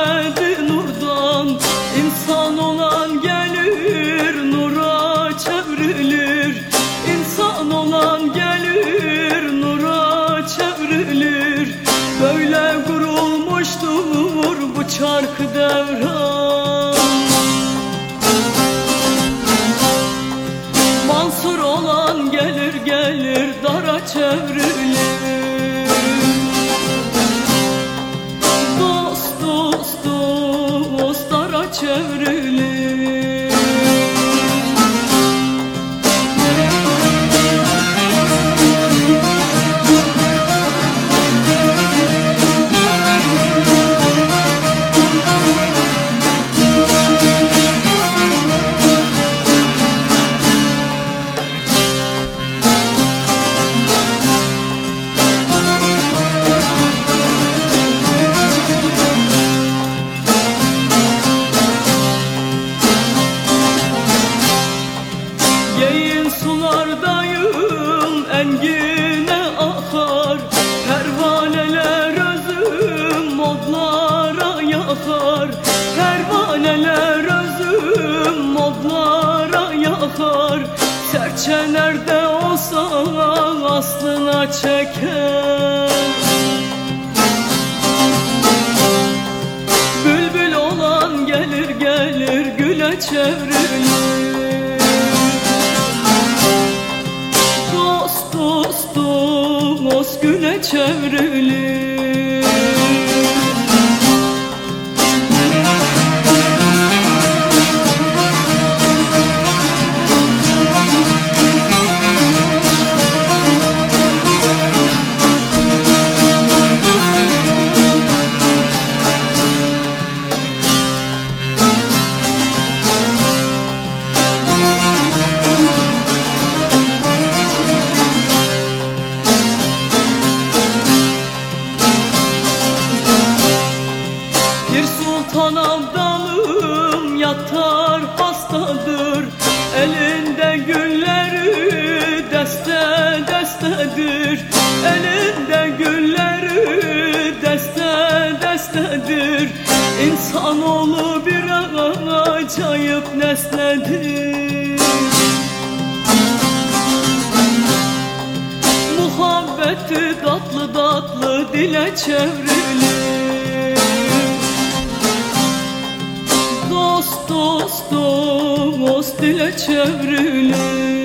Ahmet olan gelir nura çevrilir. İnsan olan gelir nura çevrilir. Böyle kurulmuştur bu çark devran. Mansur olan gelir gelir dara çevrilir Yeğin sulardayım engine akar. Pervaneler özüm modlara yakar. Pervaneler özüm modlara yakar. Serçe nerede olsa aslına çeker. Bülbül olan gelir gelir güle çevrilir dost dost güle çevrilir acayip nesnedir Muhabbeti tatlı tatlı dile çevrilir. Dost dost dost dile çevrilir